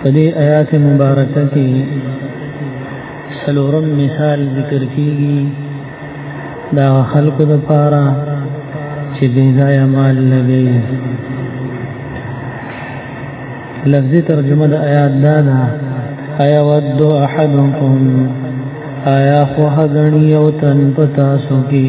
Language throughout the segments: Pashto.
په دې آیات مبارکه کې سلورم مثال ذکر کیږي دا خلقو د پاره چې بې ځای مال لګي لفظي ترجمه د آیات دا ده ایا ود احدکم آیا خو هغنی او تن پتا سو کی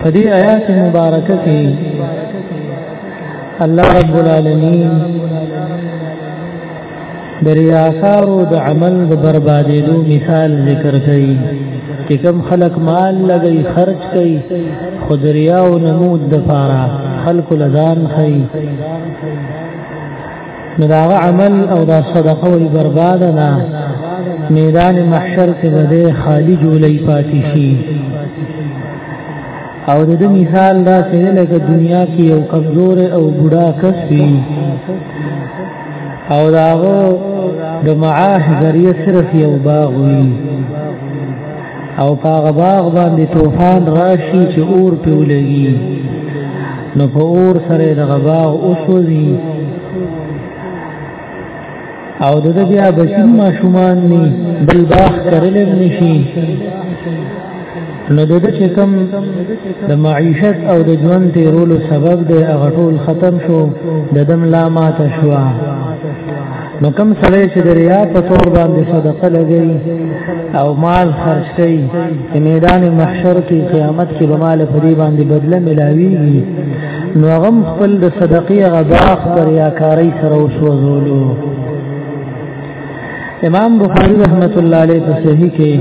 په دې آیات مبارکه کې الله رب العالمین د ریاکارو د عمل د بربادېدو مثال ذکر کړي چې کوم خلک مال لګي خرج کوي خود ریا او نمود د پاره خلق لدان خي نو دا عمل او دا صدقه ولې برباد نه میدان محشر کې به خالی جولې پاتې شي او د دې مثال دا چې لکه دنیا کې یو کمزور او بوډا کس وي او داغو د معاش ذریعہ صرف یو باغ وي او په هغه باغ باندې طوفان راشي چې اور په ولګي نو په اور سره د غباغ اوسوځي او د بیا بچی ماشومان ني بل باغ کرل نشي نو د چې کم د معیشت او د ژوند تیرولو سبب د اغټول ختم شو د دم لا ماته شو نو کوم سره چې د ریا په تور باندې صدقه لګي او مال خرج کوي په میدان محشر کې قیامت کې به مال په دې باندې بدله ملاويږي نو هغه خپل د صدقې غباخ پر یاکاری سره وسوځولو امام بخاری رحمت الله علیه په صحیح کې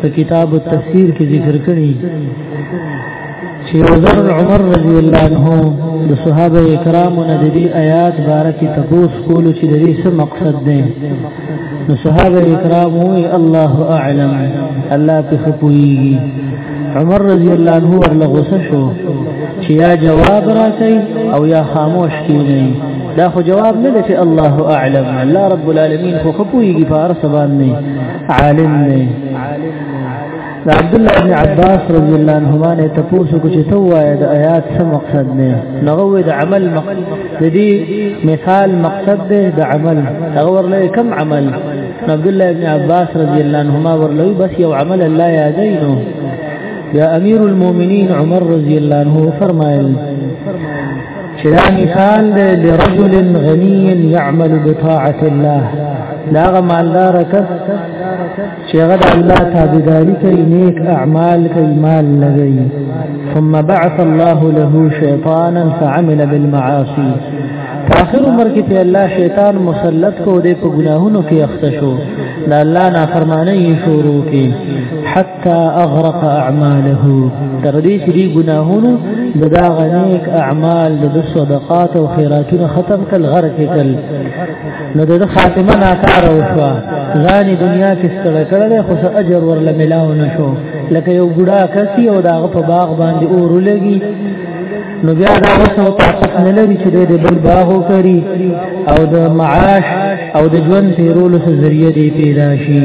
په کتاب التفسیر کې ذکر کړی چې وزر عمر رضی الله عنه د صحابه کرامو نه د دې آیات باره کې تپوس کولو چې د دې څه مقصد دی نو صحابه کرامو الله اعلم الله په خپويږي عمر رضی الله عنه ورله غوسه شو چې یا جواب راکړي او یا خاموش کیږي دا خو جواب نه دی چې الله اعلم الله رب العالمین خو خپويږي په هر څه باندې عالم نه د عبد الله بن عباس رضی الله عنهما نه تاسو کو چې ته وایې د آیات څه مقصد نه نغوې د عمل مقصد د دې مثال مقصد دی د عمل هغه ورله کم عمل عبد الله بن عباس رضی الله عنهما ورله بس یو عمل الله یادینو یا امیر المؤمنین عمر رضی الله عنه فرمایل چې دا مثال دی د رجل غنی يعمل بطاعه الله دا مالدار کس چې هغه د الله تابعداري کوي نیک اعمال کوي مال لګوي ثم بعث الله له شیطانا فعمل بالمعاصي په اخر عمر کې ته الله شیطان مسلط کو دې په ګناهونو کې اخته شو د الله نافرمانی یې شروع کې حتا اغرق اعماله تر دې چې دې ګناهونو د دا غنیک اعمال د صدقات او خیراتونو ختم کړ غرق کړ نو د خاتمه ناکاره وشوه ځاني دنیا کې ستړی کړی دی خو څه اجر ورله ملاو نه شو لکه یو ګډا کسی او د هغه په باغ باندې اور ولګي نو بیا دا اوس او طاقت نه لري چې د بل باغ وکړي او د معاش او د ژوند تیرولو ذریعہ دی پیدا شي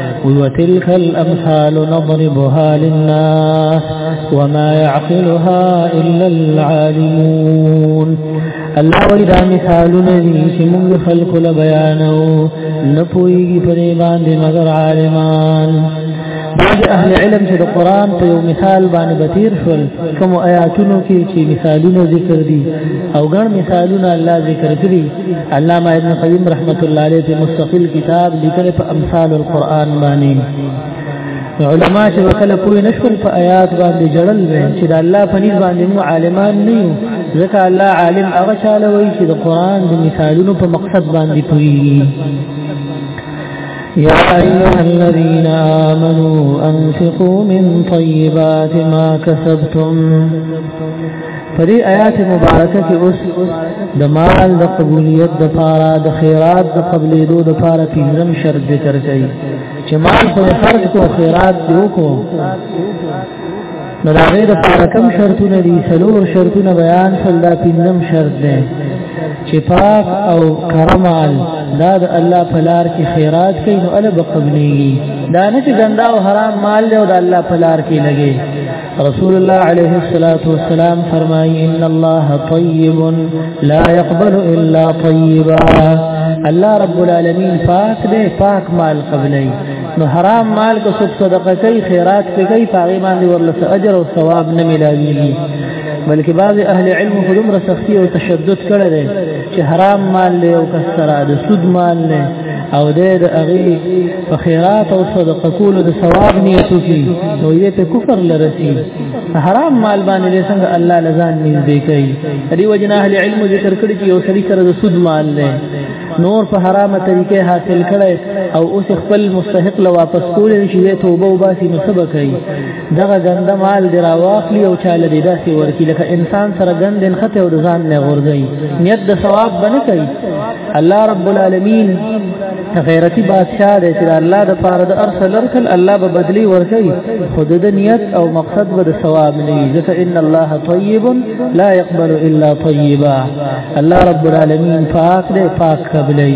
وتلك الأمثال نضربها للناس وما يعقلها إلا العالمون الله وی دا مثالونه دي چې موږ خلکو له بیانو نه پويږي په دې باندې مگر عالمان بعض اهل علم چې د قران په یو مثال باندې بتیر شول کوم آیاتونو کې چې مثالونه ذکر دي او ګڼ مثالونه الله ذکر کړي علامہ ابن قیم رحمت الله علیه په مستقل کتاب لیکل په امثال القرآن باندې علما چې وکړه کوی نشول په آیات باندې جړل وي چې د الله په نيز باندې مو عالمان نه یو ځکه الله عالم هغه چاله وي چې د قرآن د مثالونو په مقصد باندې کوي يا أيها الذين آمنوا أنفقوا من طيبات ما كسبتم پدې آیات مبارکه کې اوس د مال د قبولیت د پاره د خیرات د قبلېدو د پاره پنځم شرط ذکر کړي چې مال په خرج کو خیرات دیو کو نو دا غیر پاره کم شرطونه دي څلور شرطونه بیان شول دا پنځم شرط دی چې پاک او کرمال دا د الله په لار کې خیرات کوي نو الله به قبلېږي دا نه چې ګندا او حرام مال له الله په لار کې لګي رسول الله عليه الصلاة والسلام فرمای ان الله طيب لا يقبل الا طيبا الله رب العالمين پاک دې پاک مال قبلای نو حرام مال کو سب صدقه کوي خیرات کوي پاغي باندې ورله اجر او ثواب نه ملاويږي بلکې بعض اهل علم خودم رسختی او تشدد کړی دی چې حرام مال له او کسره د سود مال نه او د هغه په خیرات او صدقه کولو د ثواب نیت وکړي نو یې ته کفر لرسي حرام مال باندې څنګه الله لزان نږدې کوي دی وجنه اهل علم ذکر کړی چې یو سړي سره د سود مال نه نور په حرامه طریقې حاصل کړي او اوس خپل مستحق له واپس کول شي توبه وباسي نو سبا کوي دغه ګنده مال دی راواخلي او چاله دی داسې ورکړي لکه انسان سره ګند نښتې او د ځان نه غورځوي نیت د ثواب به نه کوي الله رب العالمین غیرتی بادشاہ دی چې الله د پاره د ارسل لرکل الله به بدلی ورکوي خو د نیت او مقصد به د ثواب نه وي ځکه ان الله طیب لا يقبل الا طیبا الله رب العالمین پاک دی پاک قبلي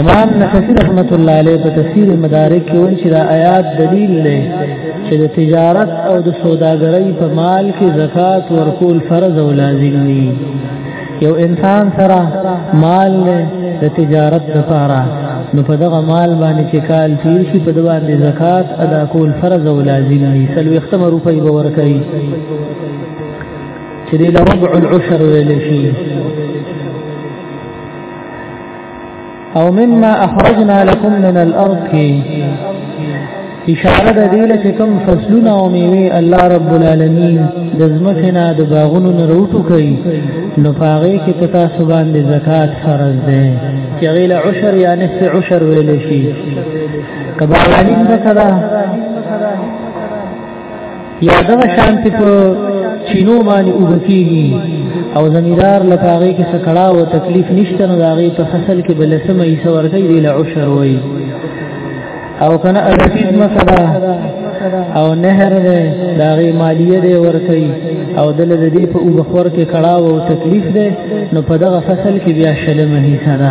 امام نفسی رحمت الله علیه په تفسیر مدارک کې وایي چې دا آیات دلیل دی چې د تجارت او د سوداګرۍ په مال کې زکات ورکول فرض او لازم دي یو انسان سره مال نه د تجارت لپاره نو په دغه مال باندې چې کال تیر شي په دغه باندې زکات ادا کول فرض او لازم دي سلوي ختمه روپۍ به ورکړي چې د ربع العشر ویل شي او مما اخرجنا لكم من الارض کی اشاره د دې لکه کوم فصلونه او میوه الله رب العالمین د زمکه نه د باغونو نه روټو کوي نو پاره کې پتا سبحان د زکات فرض ده چې غیله عشر یا نصف عشر ویل شي کبا علیم بکدا یا دغه شانتی په چینو باندې وبکیږي او زمیدار لپاره کې سکړه او تکلیف نشته نو داغه په فصل کې بل سمه یې سورګي دی له عشر وای او کنه رسید مثلا او نهر دی داغه مالیه دی ورکي او دل د دې په وبخور کې کړه او تکلیف دی نو په دغه فصل کې بیا شلمه هي سره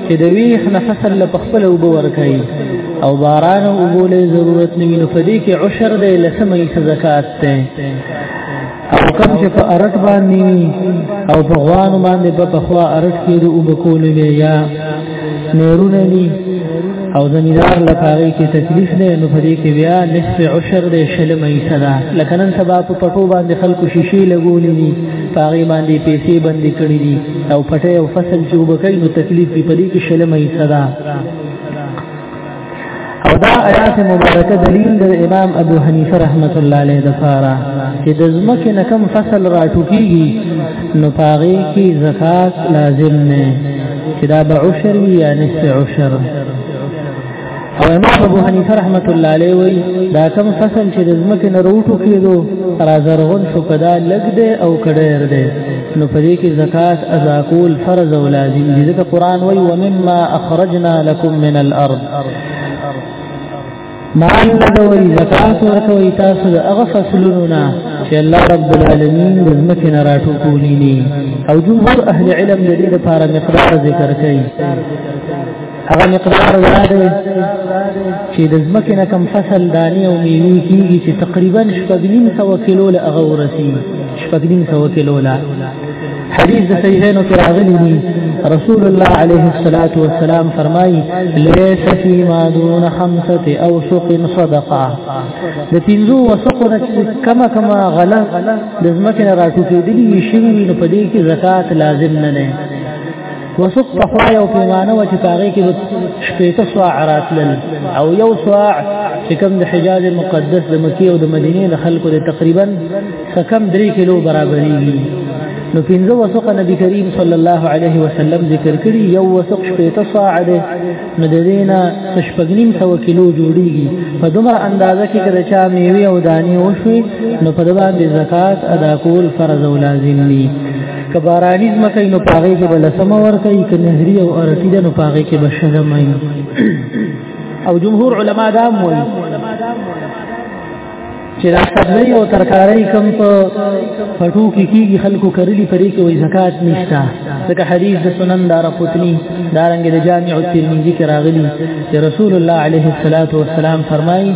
چې د ویخ نه فصل له خپل وګ ورکړي او باران او وګولې ضرورت نه ویني په دې کې عشر دی لسمه یې زکات ده او کوم چې په ارټ باندې او په غوان باندې په تخوا ارټ کې د وګ کولې یا نورونه دي او زمیدار لپاره کې تکلیف نه نو په دې کې بیا نصف عشر دې شلمه یې صدا لکه نن سبا په پټو باندې خلکو شیشې لګولې دي پاغي باندې پیسې باندې کړې دي او پټه او فصل چې وبکې نو تکلیف په دې کې شلمه یې صدا او دا آیات مبارکه دلیل د امام ابو حنیفه رحمت الله علیه د فارا چې د زمکه نه کم فصل راټوکیږي نو پاغي کې زکات لازم نه چې دا به عشر یا نصف عشر او امام ابو حنیفه رحمت الله علیه وی دا کم فصل چې د زمکه نه روټو کېدو را زرغون شو کدا لګ دی او کډیر دی نو په دې کې زکات ادا کول فرض او لازم دي ځکه قران وی ومما اخرجنا لكم من الارض مال لګوي زکات ورکوي تاسو د هغه فصلونو نه چې الله رب العالمین د ځمکې نه راټوکولي او جمهور اهل علم د دې لپاره مقدار ذکر کوي هغه مقدار یاد وي چې د ځمکې نه کم فصل دانې او میوې کېږي چې تقریبا شپږ نیم سوه کیلو له هغه ورسي شپږ نیم سوه کیلو له حدیث د صحیحینو کې راغلی دی رسول الله علیه الصلاة والسلام فرمایي لیس فی ما دون خمسة اوسق صدقه د پنځو وسقو نه کما کما غله د ځمکې نه راټوکېدلي شوي نو په دې کې زکات لازم نه دی وسوق صحوا یو پیمانه و چې پاغې کې شپېته سواع راتلل او یو سواع چې کوم د حجاز مقدس د مکی او د مدینې د خلکو د تقریبا سکم درې کیلو برابرېږي نو پنځه وسوق نبی کریم صلی الله علیه وسلم ذکر کړي یو وسوق شپېته ساع ده نو د دینه شپږنیم سو کیلو جوړیږي په دومره اندازه کې کړه چا میوه او دانی وشوي نو په دبا د زکات ادا کول فرض او لازم دي که باراني ځمکه نو پاغې کې به لسمه ورکوي که نهري او ارټي ده نو پاغې کې به شلمه او جمهور علما دا هم وایي چې دا سبزی او ترکاری کم په پټو کې کیږي خلکو کرلی پرې کې وای زکات نشتا ځکه حدیث د سنن دار قطنی دارنګ د جامع الترمذی کې راغلی چې رسول الله علیه الصلاۃ والسلام فرمایي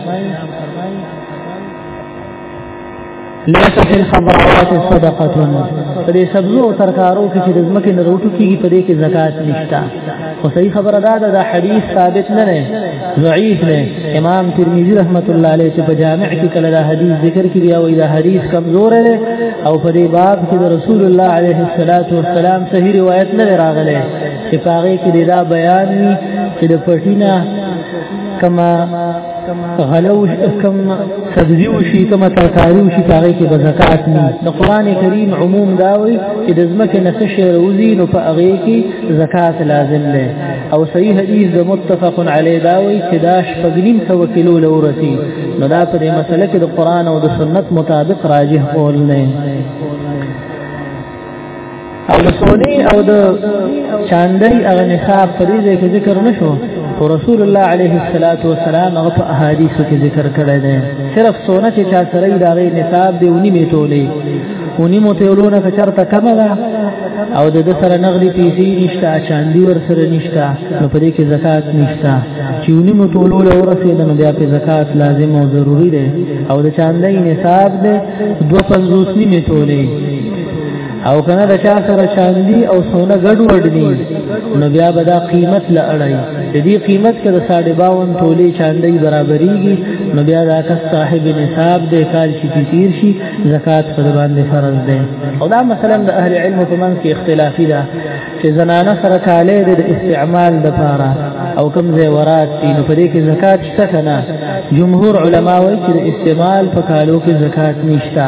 ليس في الخضروات صدقه په دې سبزو او ترکارو کې چې د زمکه نه روټو کیږي په دې کې زکات نشته خو صحیح خبره ده دا حدیث ثابت نه نه ضعیف نه امام ترمذی رحمت الله علیه چې په جامع کې کله دا حدیث ذکر کړی او دا حدیث کمزور دی او په دې باب کې د رسول الله علیه الصلاۃ والسلام صحیح روایت نه راغله چې پاره کې دا بیان چې د پټینا کما غلو کم سبزی وشي کم ترکاری وشي هغه کې زکات نه د قران کریم عموم دا وي چې د زمکه نه شي روزي نو په هغه کې زکات لازم ده او صحیح حدیث د متفق علی دا وي چې دا شپږنیم سو کیلو لورسي نو دا په مسله کې د قران او د سنت مطابق راجح قول نه او د سونی او د چاندی او نصاب فریضه کې ذکر نشو او رسول الله علیه الصلاۃ والسلام هغه په احادیث کې ذکر کړی دی صرف سونه چې چا سره د غي نصاب دی ونی میټولې ونی موتولونه که چرته کم ده او د سره نغدي پیسې نشته چاندی ور سره نشته نو په دې کې زکات نشته چې ونی موتولونه ورسې د نو بیا په زکات لازم او ضروری دی او د چاندی نصاب دی دو پنځوس نیمه تولې او کنه د چا سره چاندي او سونه ګډ وډ دي نو بیا به دا قیمت لا اړای د دې قیمت کې د 52 تولې چاندي برابرېږي نو بیا دا کس صاحب نصاب دې کال چې تیر شي زکات په باندې فرض ده او دا مثلا د اهل علم په منځ کې اختلافي ده چې زنانه سره کاله د استعمال د پاره او کوم ځای ورات دي نو په دې کې زکات شته کنه جمهور علما وایي چې استعمال په کالو کې زکات نشته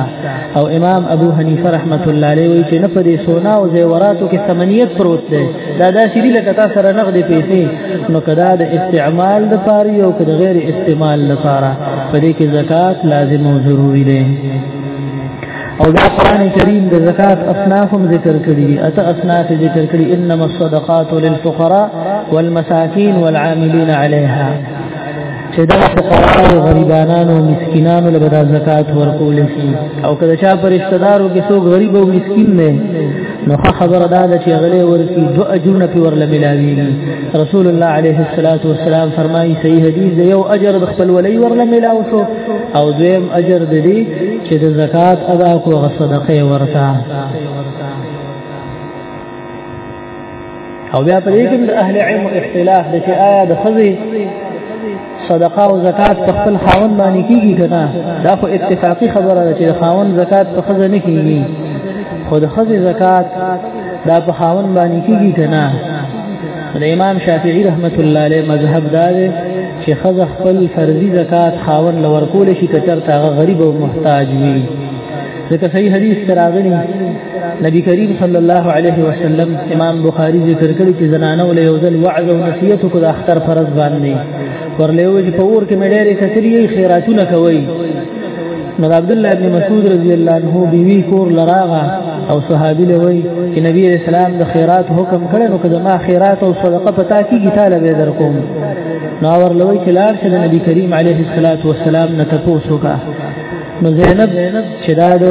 او امام ابو حنیفه رحمت الله علیه وایي چې نه په دې سونا او ځای وراتو کې ثمنیت پروت دی دا داسې دي لکه تاسو سره نقد پیسې نو کدا د استعمال د پاره او کدا غیر استعمال لپاره په دې کې زکات لازم او ضروری دی او دا قران کریم د زکات اصناف هم ذکر کړی دي اته اصناف ذکر کړی انما الصدقات للفقراء والمساکین والعاملین علیها چې دا فقراء او غریبانو او مسکینانو له بدا زکات ورکول شي او کله چې پر رشتہ دارو کې څو غریب او مسکین نه نو خبر دا ده چې غلې ورکی دو اجرونه په ورله ملاوي رسول الله عليه الصلاه والسلام فرمایي صحیح حدیث یو اجر د خپل ولي ورله ملاو شو او دویم اجر د دې چې د زکات ادا کو غ صدقه ورته او بیا په دې کې د اهل علم اختلاف د چې آیا د خزي صدقه او زکات په خپل خاوند باندې کیږي کنه دا خو اتفاقی خبره ده چې د خاوند زکات په خزه نه کیږي خو د خزي زکات دا په خاوند باندې کیږي کنه د امام شافعي رحمت الله علیه مذهب دا دی چې خزه خپل فرضي زکات خاور لور کول شي کچر تا غریب او محتاج وي ځکه صحیح حدیث تراغلی نبی کریم صلی الله علیه وسلم امام بخاری ذکر کړی چې زنانه ول یو ځل وعظ او نصیحت کو د اختر فرض باندې ورلوي چې په ور کې مې ډېرې کثرې خیراتونه کوي نو عبد الله ابن مسعود رضی الله عنه بیوی کور لراغه او صحابي له وی چې نبی رسول الله د خیرات حکم کړي نو کله ما خیرات او صدقه پتا کیږي تعالی به در کوم نو ور لوي چې لار شه د نبی کریم علیه الصلاۃ والسلام نه تاسو کا نو زینب چې دا د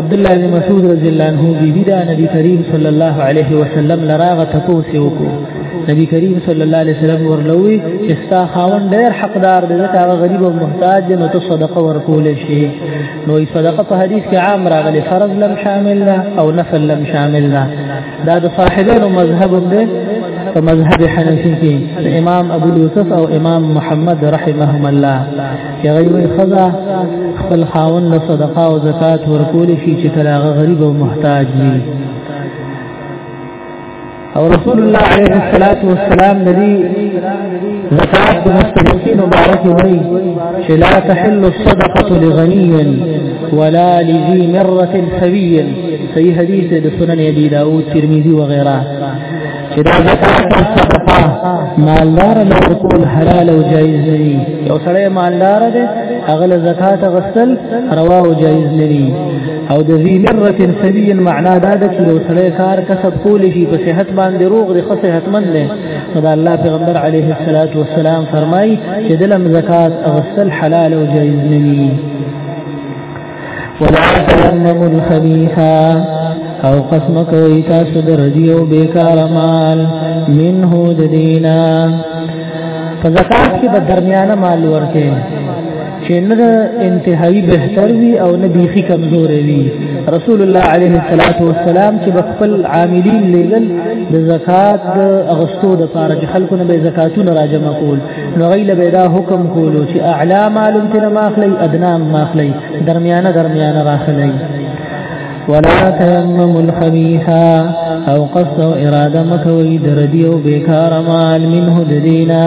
عبد الله بن مسعود رضی الله عنه بیبي دا نبی کریم صلی الله علیه وسلم لراغه تاسو وکړو نبی کریم صلی الله علیه وسلم ورلوي چې ستا خاوند ډېر حقدار دی ځکه هغه غریب او محتاج دی نو ته صدقه ورکول شي نو یې صدقه په حدیث کې عام راغلی فرض لم شامل ده او نفل لم شامل ده دا د صاحبانو مذهب دی په مذهب حنفي کې امام ابو یوسف او امام محمد رحمهم الله چې غیب خزا خپل خاون له صدقه او زکات ورکول شي چې کله غریب او محتاج وي او رسول الله عليه الصلاة والسلام ندي زکات د مستحقین مبارک وي چې لا تحل الصدقه لغني ولا لذي مره خوي صحیح حدیث د سنن ابي داود ترمذي وغيرها چې دا زکات او صدقه مالدار له ټول حلال او جایز دي یو سړی مالدار دی هغه زکات غسل روا او جایز نه دي او د ذی مرت سوی معنا دا د چې سره کار کسب کول شي په صحت باندې روغ دی خو صحت مند دی دا الله پیغمبر علیه الصلاۃ والسلام فرمای چې د لم زکات او سل حلال او جایز نوي ولا تنمو الخبيثا او قسم کوي تاسو د رضی او بیکار مال منه د دینا په زکات کې د درمیانه مال ورکه چې نه انتهایی بهتر وي او نه بیخي کمزور وي رسول الله علیه الصلاۃ والسلام چې خپل عاملین لګل د زکات د اغستو د پاره چې خلکو نه به زکاتونه راجم کول نو غیله به دا حکم کولو چې اعلی مال تن ماخلی ادنا ماخلی درمیانه درمیانه راخلی ولا تيمم الخبيث او قصد اراده مکوي دردي او بیکار مال منه ددینا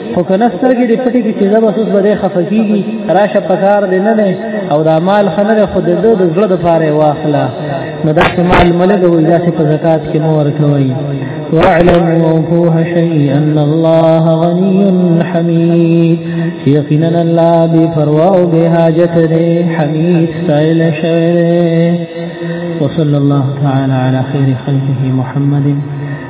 خو کنه سترګې دې پټې کې چې زما سوس بده خفه کیږي راشه پکار دې نه نه او دا مال خنره خود دې د زړه د پاره واخلا نو دا مال ملګ وي دا چې په زکات کې مو ورکوي واعلم وفوه شيء ان الله غني حميد يقينا الله بفروا او بهاجت دې حميد سائل شعر وصلى الله تعالى على خير خلقه محمد